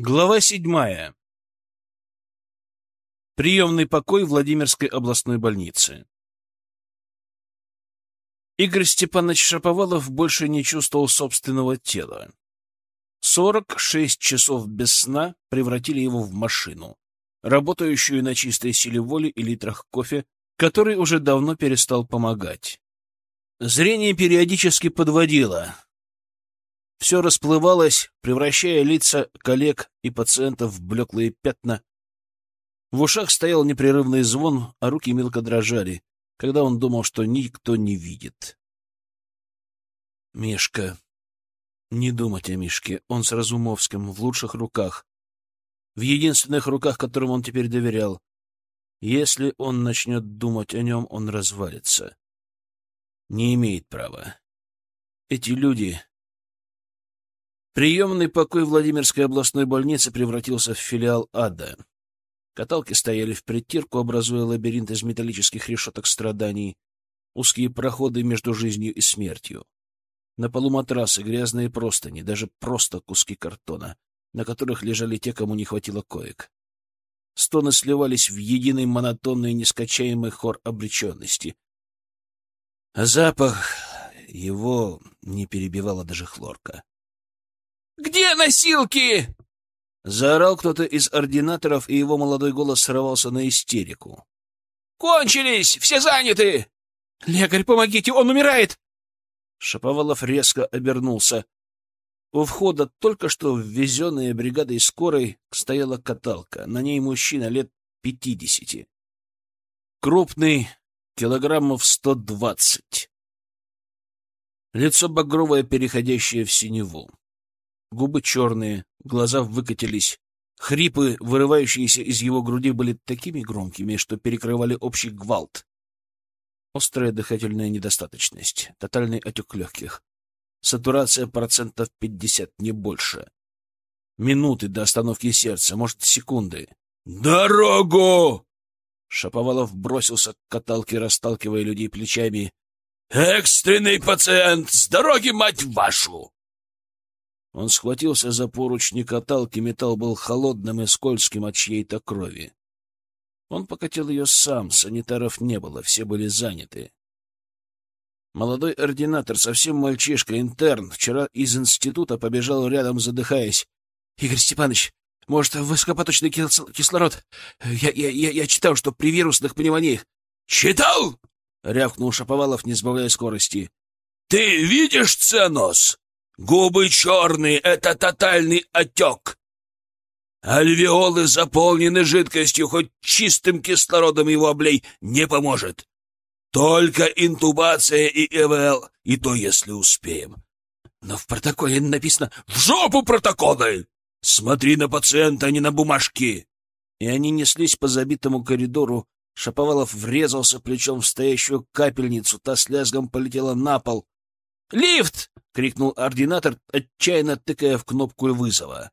Глава седьмая. Приемный покой Владимирской областной больницы. Игорь Степанович Шаповалов больше не чувствовал собственного тела. Сорок шесть часов без сна превратили его в машину, работающую на чистой силе воли и литрах кофе, который уже давно перестал помогать. Зрение периодически подводило — все расплывалось, превращая лица коллег и пациентов в блеклые пятна. В ушах стоял непрерывный звон, а руки мелко дрожали, когда он думал, что никто не видит. Мишка. Не думать о Мишке. Он с Разумовским, в лучших руках. В единственных руках, которым он теперь доверял. Если он начнет думать о нем, он развалится. Не имеет права. Эти люди Приемный покой Владимирской областной больницы превратился в филиал ада. Каталки стояли в притирку, образуя лабиринт из металлических решеток страданий, узкие проходы между жизнью и смертью. На полу матрасы, грязные простыни, даже просто куски картона, на которых лежали те, кому не хватило коек. Стоны сливались в единый монотонный нескачаемый хор обреченности. Запах его не перебивала даже хлорка. Где носилки?» Заорал кто-то из ординаторов, и его молодой голос срывался на истерику. «Кончились! Все заняты! Лекарь, помогите, он умирает!» Шаповалов резко обернулся. У входа только что ввезенная бригадой скорой стояла каталка. На ней мужчина лет пятидесяти. Крупный, килограммов сто двадцать. Лицо багровое, переходящее в синеву губы черные, глаза выкатились. Хрипы, вырывающиеся из его груди, были такими громкими, что перекрывали общий гвалт. Острая дыхательная недостаточность, тотальный отек легких. Сатурация процентов пятьдесят, не больше. Минуты до остановки сердца, может, секунды. «Дорогу!» Шаповалов бросился к каталке, расталкивая людей плечами. «Экстренный пациент! С дороги, мать вашу!» Он схватился за поручни каталки, металл был холодным и скользким от чьей-то крови. Он покатил ее сам, санитаров не было, все были заняты. Молодой ординатор, совсем мальчишка, интерн, вчера из института побежал рядом, задыхаясь. — Игорь Степанович, может, высокопоточный кислород? Я, я, я, я читал, что при вирусных пневмониях... — Читал? — рявкнул Шаповалов, не сбавляя скорости. — Ты видишь ценос? Губы черные — это тотальный отек. Альвеолы заполнены жидкостью, хоть чистым кислородом его облей не поможет. Только интубация и ИВЛ, и то, если успеем. Но в протоколе написано «В жопу протоколы!» Смотри на пациента, а не на бумажки. И они неслись по забитому коридору. Шаповалов врезался плечом в стоящую капельницу, та с лязгом полетела на пол. «Лифт!» — крикнул ординатор, отчаянно тыкая в кнопку вызова.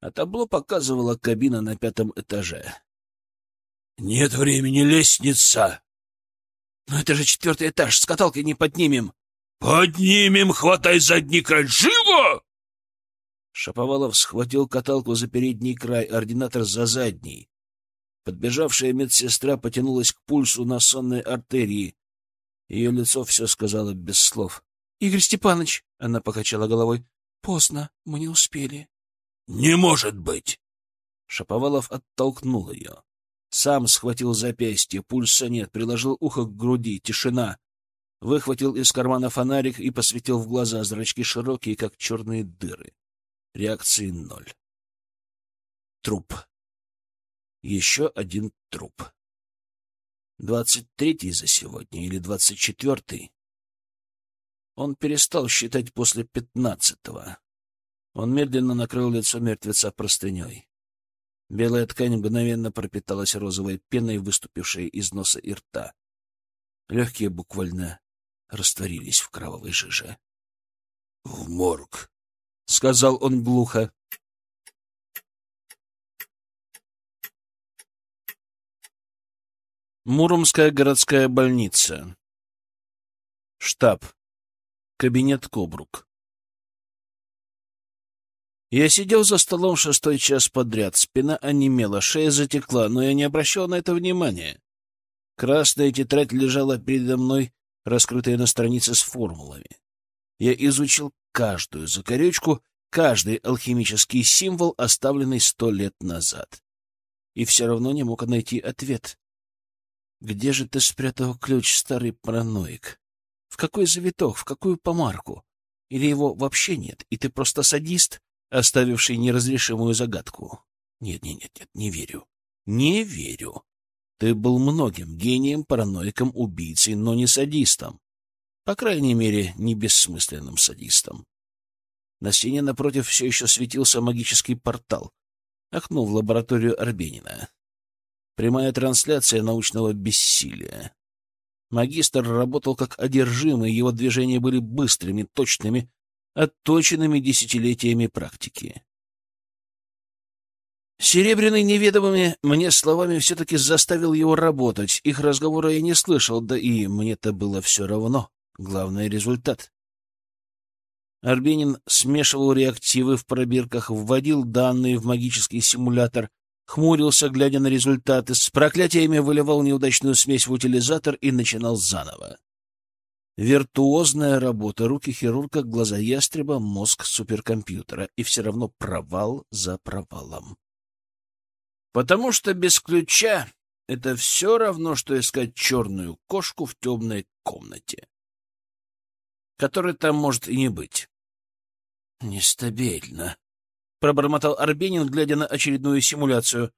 А табло показывала кабина на пятом этаже. «Нет времени, лестница!» «Но это же четвертый этаж, с каталкой не поднимем!» «Поднимем! Хватай задний край! Живо!» Шаповалов схватил каталку за передний край, ординатор за задний. Подбежавшая медсестра потянулась к пульсу на сонной артерии. Ее лицо все сказала без слов. Игорь Степанович, — она покачала головой, — поздно, мы не успели. — Не может быть! Шаповалов оттолкнул ее. Сам схватил запястье, пульса нет, приложил ухо к груди, тишина. Выхватил из кармана фонарик и посветил в глаза, зрачки широкие, как черные дыры. Реакции ноль. Труп. Еще один труп. Двадцать третий за сегодня или двадцать четвертый? Он перестал считать после пятнадцатого. Он медленно накрыл лицо мертвеца простыней. Белая ткань мгновенно пропиталась розовой пеной, выступившей из носа и рта. Легкие буквально растворились в кровавой жиже. — В морг, — сказал он глухо. Муромская городская больница. Штаб. Кабинет Кобрук. Я сидел за столом шестой час подряд, спина онемела, шея затекла, но я не обращал на это внимания. Красная тетрадь лежала передо мной, раскрытая на странице с формулами. Я изучил каждую закорючку, каждый алхимический символ, оставленный сто лет назад. И все равно не мог найти ответ. Где же ты спрятал ключ, старый параноик? В какой завиток, в какую помарку? Или его вообще нет, и ты просто садист, оставивший неразрешимую загадку. Нет, нет, нет, нет, не верю. Не верю. Ты был многим гением, параноиком, убийцей, но не садистом. По крайней мере, не бессмысленным садистом. На стене напротив все еще светился магический портал. Окно в лабораторию Арбенина. Прямая трансляция научного бессилия. Магистр работал как одержимый, его движения были быстрыми, точными, отточенными десятилетиями практики. Серебряный неведомыми мне словами все-таки заставил его работать. Их разговора я не слышал, да и мне-то было все равно. Главный результат. Арбенин смешивал реактивы в пробирках, вводил данные в магический симулятор, хмурился, глядя на результаты, с проклятиями выливал неудачную смесь в утилизатор и начинал заново. Виртуозная работа, руки хирурга, глаза ястреба, мозг суперкомпьютера. И все равно провал за провалом. Потому что без ключа это все равно, что искать черную кошку в темной комнате, которой там может и не быть. «Нестабильно», — пробормотал Арбенин, глядя на очередную симуляцию.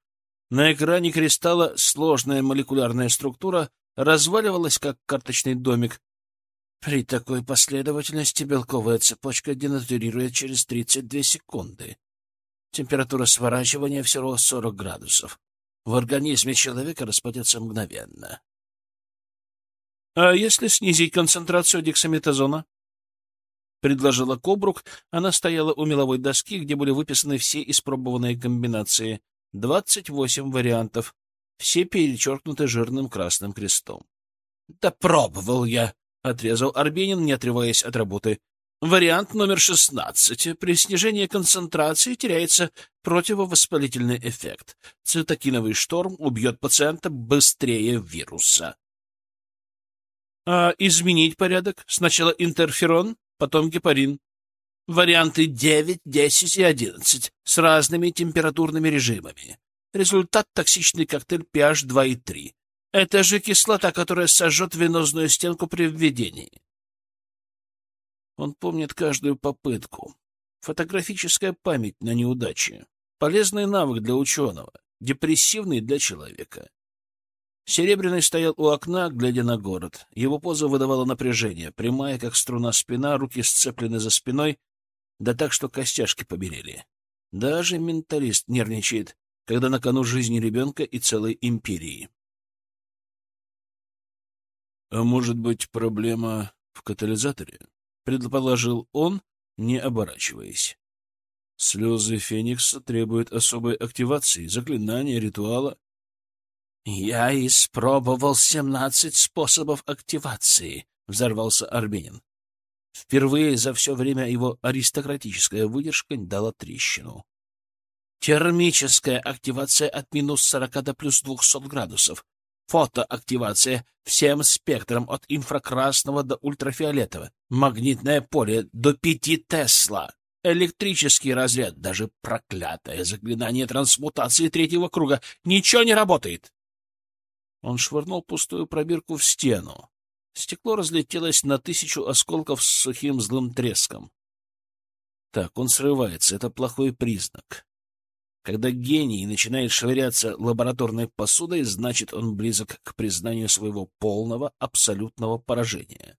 На экране кристалла сложная молекулярная структура разваливалась, как карточный домик, при такой последовательности белковая цепочка денатурирует через 32 секунды. Температура сворачивания всего 40 градусов. В организме человека распадется мгновенно. «А если снизить концентрацию дексаметазона?» — предложила Кобрук. Она стояла у меловой доски, где были выписаны все испробованные комбинации. Двадцать восемь вариантов. Все перечеркнуты жирным красным крестом. «Да пробовал я!» — отрезал Арбенин, не отрываясь от работы. Вариант номер шестнадцать. При снижении концентрации теряется противовоспалительный эффект. Цитокиновый шторм убьет пациента быстрее вируса. А изменить порядок? Сначала интерферон, потом гепарин. Варианты девять, десять и одиннадцать с разными температурными режимами. Результат — токсичный коктейль pH 2 и 3. Это же кислота, которая сожжет венозную стенку при введении. Он помнит каждую попытку. Фотографическая память на неудачи. Полезный навык для ученого, депрессивный для человека. Серебряный стоял у окна, глядя на город. Его поза выдавала напряжение, прямая, как струна спина, руки сцеплены за спиной, да так, что костяшки побелели. Даже менталист нервничает, когда на кону жизни ребенка и целой империи. А может быть, проблема в катализаторе? Предположил он, не оборачиваясь. Слезы Феникса требуют особой активации, заклинания, ритуала. «Я испробовал семнадцать способов активации», — взорвался Арбенин. Впервые за все время его аристократическая выдержка дала трещину. Термическая активация от минус сорока до плюс двухсот градусов, Фотоактивация всем спектром от инфракрасного до ультрафиолетового. Магнитное поле до пяти Тесла. Электрический разряд, даже проклятое заклинание трансмутации третьего круга. Ничего не работает. Он швырнул пустую пробирку в стену. Стекло разлетелось на тысячу осколков с сухим злым треском. Так, он срывается, это плохой признак. Когда гений начинает швыряться лабораторной посудой, значит, он близок к признанию своего полного, абсолютного поражения.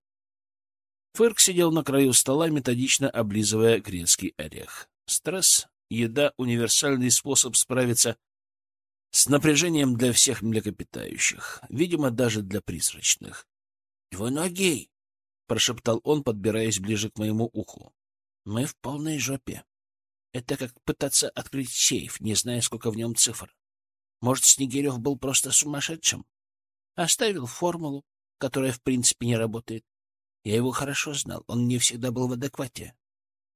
Фырк сидел на краю стола, методично облизывая грецкий орех. Стресс, еда — универсальный способ справиться с напряжением для всех млекопитающих, видимо, даже для призрачных. — Двуногий! — прошептал он, подбираясь ближе к моему уху. — Мы в полной жопе. Это как пытаться открыть сейф, не зная, сколько в нем цифр. Может, Снегирев был просто сумасшедшим? Оставил формулу, которая в принципе не работает. Я его хорошо знал, он не всегда был в адеквате.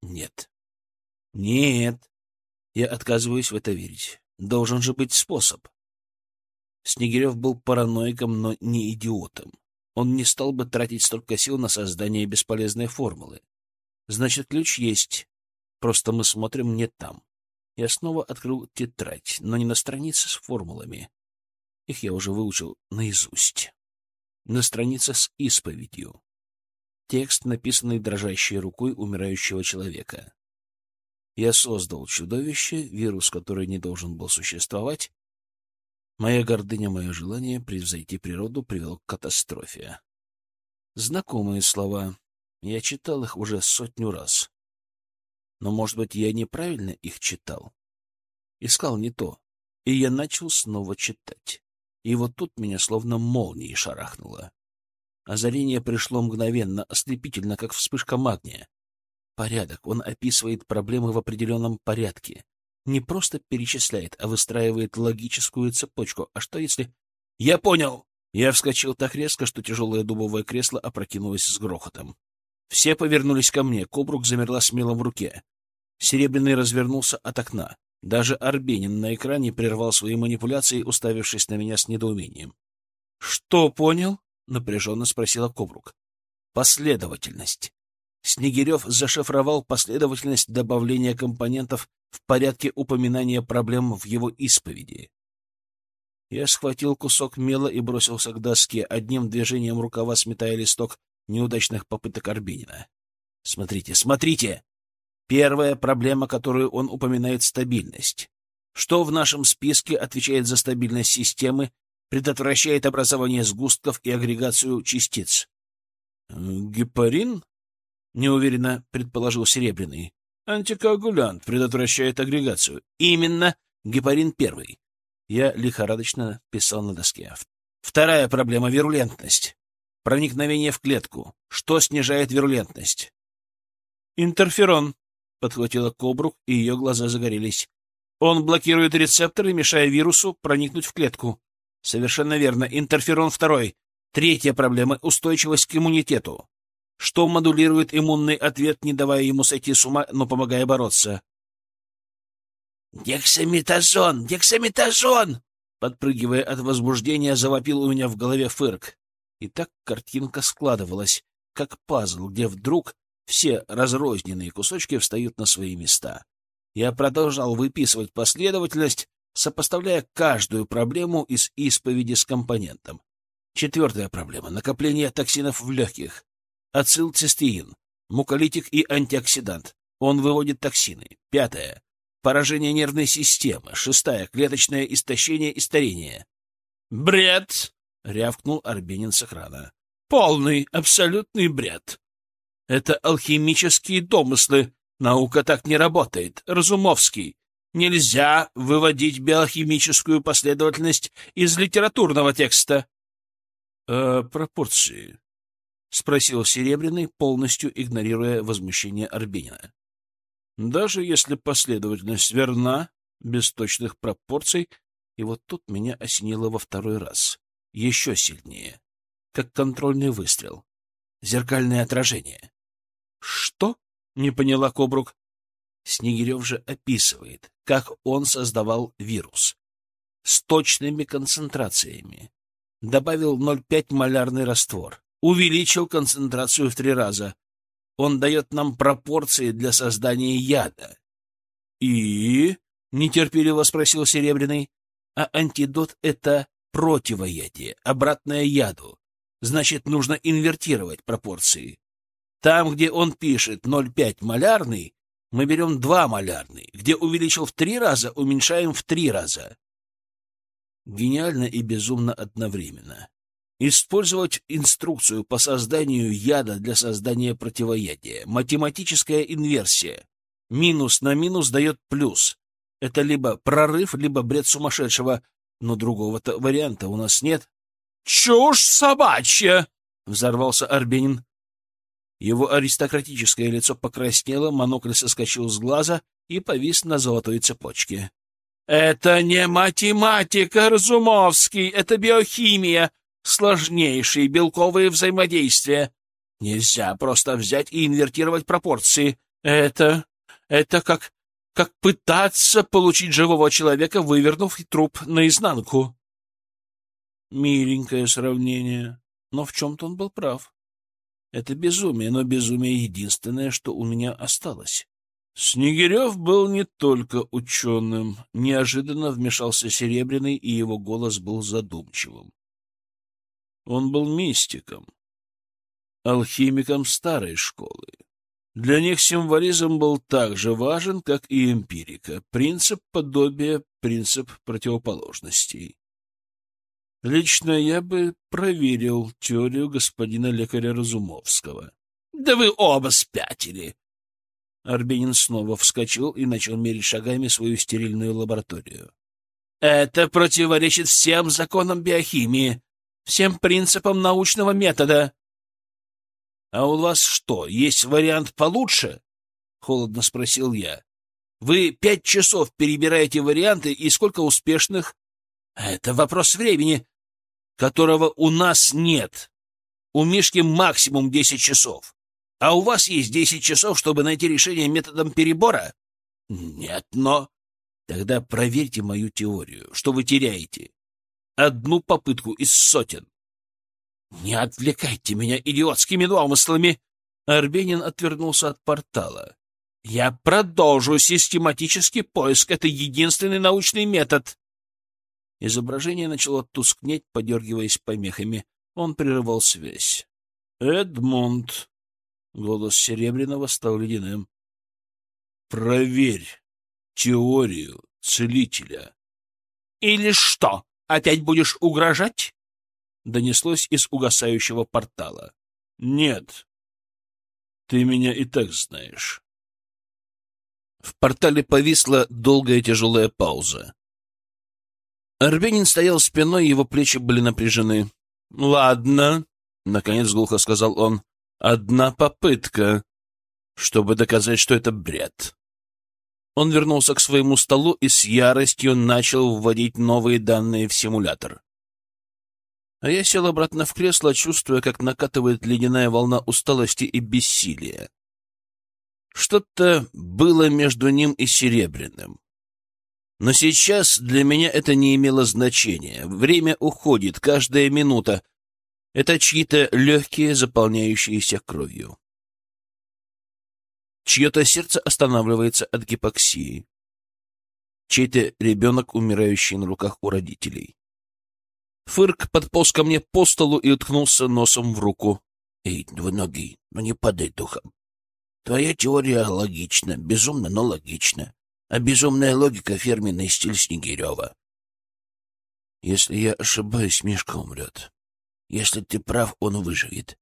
Нет. Нет, я отказываюсь в это верить. Должен же быть способ. Снегирев был параноиком, но не идиотом. Он не стал бы тратить столько сил на создание бесполезной формулы. Значит, ключ есть. Просто мы смотрим не там. Я снова открыл тетрадь, но не на странице с формулами. Их я уже выучил наизусть. На странице с исповедью. Текст, написанный дрожащей рукой умирающего человека. Я создал чудовище, вирус, который не должен был существовать. Моя гордыня, мое желание превзойти природу привело к катастрофе. Знакомые слова. Я читал их уже сотню раз. Но, может быть, я неправильно их читал? Искал не то. И я начал снова читать. И вот тут меня словно молнией шарахнуло. Озарение пришло мгновенно, ослепительно, как вспышка магния. Порядок. Он описывает проблемы в определенном порядке. Не просто перечисляет, а выстраивает логическую цепочку. А что если... Я понял! Я вскочил так резко, что тяжелое дубовое кресло опрокинулось с грохотом. Все повернулись ко мне. Кобрук замерла с мелом в руке. Серебряный развернулся от окна. Даже Арбенин на экране прервал свои манипуляции, уставившись на меня с недоумением. — Что понял? — напряженно спросила Кобрук. — Последовательность. Снегирев зашифровал последовательность добавления компонентов в порядке упоминания проблем в его исповеди. Я схватил кусок мела и бросился к доске, одним движением рукава сметая листок неудачных попыток Арбенина. «Смотрите, смотрите!» Первая проблема, которую он упоминает — стабильность. Что в нашем списке отвечает за стабильность системы, предотвращает образование сгустков и агрегацию частиц? «Гепарин?» Неуверенно предположил Серебряный. Антикоагулянт предотвращает агрегацию. Именно гепарин первый. Я лихорадочно писал на доске. Вторая проблема — вирулентность. Проникновение в клетку. Что снижает вирулентность? Интерферон, — подхватила Кобрук, и ее глаза загорелись. Он блокирует рецепторы, мешая вирусу проникнуть в клетку. Совершенно верно. Интерферон второй. Третья проблема — устойчивость к иммунитету что модулирует иммунный ответ, не давая ему сойти с ума, но помогая бороться. «Дексаметазон! Дексаметазон!» Подпрыгивая от возбуждения, завопил у меня в голове фырк. И так картинка складывалась, как пазл, где вдруг все разрозненные кусочки встают на свои места. Я продолжал выписывать последовательность, сопоставляя каждую проблему из исповеди с компонентом. Четвертая проблема — накопление токсинов в легких ацилцистеин, муколитик и антиоксидант. Он выводит токсины. Пятое. Поражение нервной системы. Шестая. Клеточное истощение и старение. «Бред!» — рявкнул Арбенин с экрана. «Полный, абсолютный бред. Это алхимические домыслы. Наука так не работает. Разумовский. Нельзя выводить биохимическую последовательность из литературного текста». «Э, «Пропорции», — спросил Серебряный, полностью игнорируя возмущение Арбенина. «Даже если последовательность верна, без точных пропорций, и вот тут меня осенило во второй раз, еще сильнее, как контрольный выстрел. Зеркальное отражение». «Что?» — не поняла Кобрук. Снегирев же описывает, как он создавал вирус. С точными концентрациями. Добавил 0,5 малярный раствор увеличил концентрацию в три раза. Он дает нам пропорции для создания яда. — И? — нетерпеливо спросил Серебряный. — А антидот — это противоядие, обратное яду. Значит, нужно инвертировать пропорции. Там, где он пишет 0,5 малярный, мы берем 2 малярный. Где увеличил в три раза, уменьшаем в три раза. Гениально и безумно одновременно. Использовать инструкцию по созданию яда для создания противоядия. Математическая инверсия. Минус на минус дает плюс. Это либо прорыв, либо бред сумасшедшего, но другого-то варианта у нас нет. «Чушь собачья!» — взорвался Арбенин. Его аристократическое лицо покраснело, монокль соскочил с глаза и повис на золотой цепочке. «Это не математика, Разумовский, это биохимия, сложнейшие белковые взаимодействия. Нельзя просто взять и инвертировать пропорции. Это... это как как пытаться получить живого человека, вывернув труп наизнанку. Миленькое сравнение, но в чем-то он был прав. Это безумие, но безумие единственное, что у меня осталось. Снегирев был не только ученым. Неожиданно вмешался Серебряный, и его голос был задумчивым. Он был мистиком, алхимиком старой школы. Для них символизм был так же важен, как и эмпирика, принцип подобия, принцип противоположностей. Лично я бы проверил теорию господина лекаря Разумовского. — Да вы оба спятили! Арбенин снова вскочил и начал мерить шагами свою стерильную лабораторию. «Это противоречит всем законам биохимии, всем принципам научного метода». «А у вас что, есть вариант получше?» — холодно спросил я. «Вы пять часов перебираете варианты, и сколько успешных?» «Это вопрос времени, которого у нас нет. У Мишки максимум десять часов. А у вас есть десять часов, чтобы найти решение методом перебора? Нет, но... Тогда проверьте мою теорию. Что вы теряете? Одну попытку из сотен. Не отвлекайте меня идиотскими домыслами. Арбенин отвернулся от портала. Я продолжу систематический поиск. Это единственный научный метод. Изображение начало тускнеть, подергиваясь помехами. Он прерывал связь. «Эдмунд!» Голос Серебряного стал ледяным. «Проверь теорию целителя». «Или что, опять будешь угрожать?» Донеслось из угасающего портала. «Нет, ты меня и так знаешь». В портале повисла долгая тяжелая пауза. Арбенин стоял спиной, его плечи были напряжены. «Ладно», — наконец глухо сказал он, Одна попытка, чтобы доказать, что это бред. Он вернулся к своему столу и с яростью начал вводить новые данные в симулятор. А я сел обратно в кресло, чувствуя, как накатывает ледяная волна усталости и бессилия. Что-то было между ним и Серебряным. Но сейчас для меня это не имело значения. Время уходит, каждая минута, это чьи-то легкие, заполняющиеся кровью. Чье-то сердце останавливается от гипоксии. Чей-то ребенок, умирающий на руках у родителей. Фырк подполз ко мне по столу и уткнулся носом в руку. — Эй, двуногий, ну не падай духом. Твоя теория логична, безумно, но логична. А безумная логика — фирменный стиль Снегирева. Если я ошибаюсь, Мишка умрет. Если ты прав, он выживет.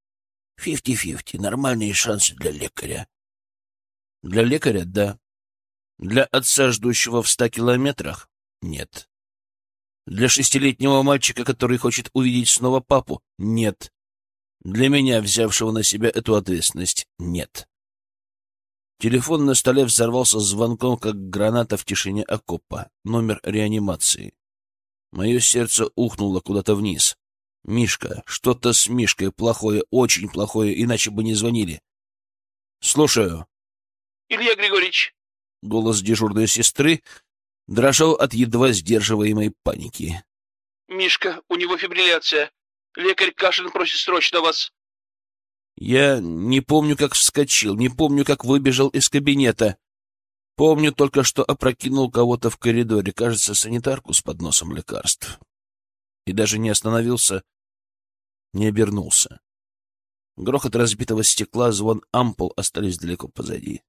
Фифти-фифти. Нормальные шансы для лекаря. Для лекаря — да. Для отца, ждущего в ста километрах — нет. Для шестилетнего мальчика, который хочет увидеть снова папу — нет. Для меня, взявшего на себя эту ответственность — нет. Телефон на столе взорвался звонком, как граната в тишине окопа. Номер реанимации. Мое сердце ухнуло куда-то вниз. Мишка, что-то с Мишкой плохое, очень плохое, иначе бы не звонили. Слушаю. Илья Григорьевич. Голос дежурной сестры дрожал от едва сдерживаемой паники. Мишка, у него фибрилляция. Лекарь Кашин просит срочно вас. Я не помню, как вскочил, не помню, как выбежал из кабинета. Помню только, что опрокинул кого-то в коридоре, кажется, санитарку с подносом лекарств. И даже не остановился, не обернулся. Грохот разбитого стекла, звон ампул остались далеко позади.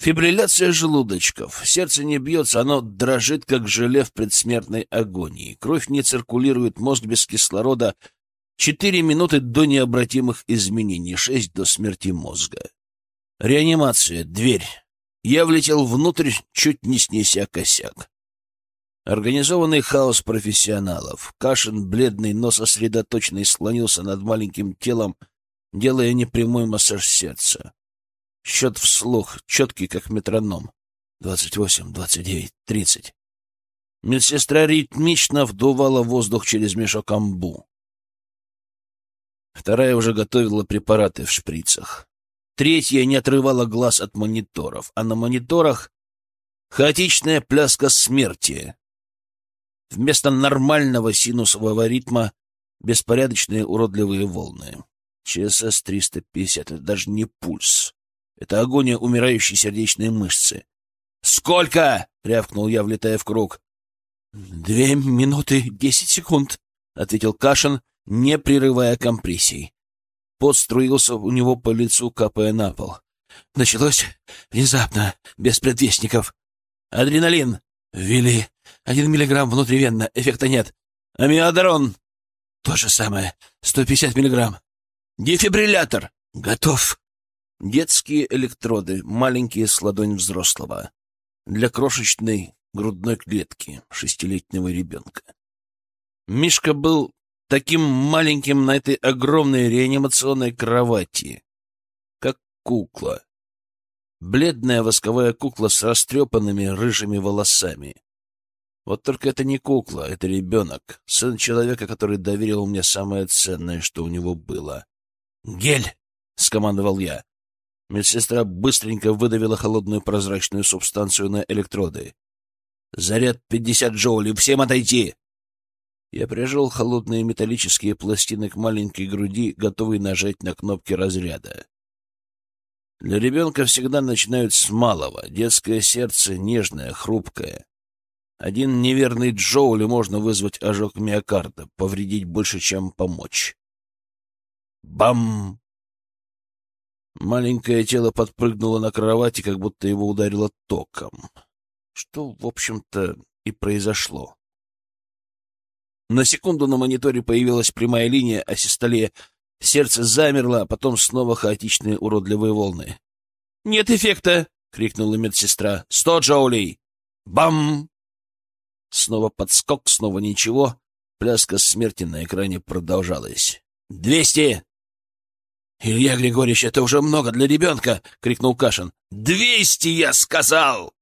Фибрилляция желудочков. Сердце не бьется, оно дрожит, как желе в предсмертной агонии. Кровь не циркулирует, мозг без кислорода. Четыре минуты до необратимых изменений, шесть до смерти мозга. Реанимация, дверь. Я влетел внутрь, чуть не снеся косяк. Организованный хаос профессионалов. Кашин, бледный, но сосредоточенный, склонился над маленьким телом, делая непрямой массаж сердца. Счет вслух, четкий, как метроном. Двадцать восемь, двадцать девять, тридцать. Медсестра ритмично вдувала воздух через мешок амбу. Вторая уже готовила препараты в шприцах. Третья не отрывала глаз от мониторов, а на мониторах Хаотичная пляска смерти. Вместо нормального синусового ритма беспорядочные уродливые волны. ЧСС-350 — это даже не пульс. Это агония умирающей сердечной мышцы. «Сколько?» — рявкнул я, влетая в круг. «Две минуты десять секунд», — ответил Кашин, не прерывая компрессий. Пот струился у него по лицу, капая на пол. Началось внезапно, без предвестников. «Адреналин!» «Ввели. Один миллиграмм внутривенно. Эффекта нет. Амиодарон!» «То же самое. Сто пятьдесят миллиграмм. Дефибриллятор. Готов!» Детские электроды, маленькие с ладонь взрослого. Для крошечной грудной клетки шестилетнего ребенка. Мишка был таким маленьким на этой огромной реанимационной кровати, как кукла. Бледная восковая кукла с растрепанными рыжими волосами. Вот только это не кукла, это ребенок, сын человека, который доверил мне самое ценное, что у него было. «Гель!» — скомандовал я. Медсестра быстренько выдавила холодную прозрачную субстанцию на электроды. «Заряд пятьдесят джоулей! Всем отойти!» Я прижал холодные металлические пластины к маленькой груди, готовый нажать на кнопки разряда. Для ребенка всегда начинают с малого. Детское сердце нежное, хрупкое. Один неверный джоуль можно вызвать ожог миокарда, повредить больше, чем помочь. Бам! Маленькое тело подпрыгнуло на кровати, как будто его ударило током. Что, в общем-то, и произошло. На секунду на мониторе появилась прямая линия асистоле. Сердце замерло, а потом снова хаотичные уродливые волны. «Нет эффекта!» — крикнула медсестра. «Сто джоулей!» «Бам!» Снова подскок, снова ничего. Пляска смерти на экране продолжалась. «Двести!» «Илья Григорьевич, это уже много для ребенка!» — крикнул Кашин. «Двести, я сказал!»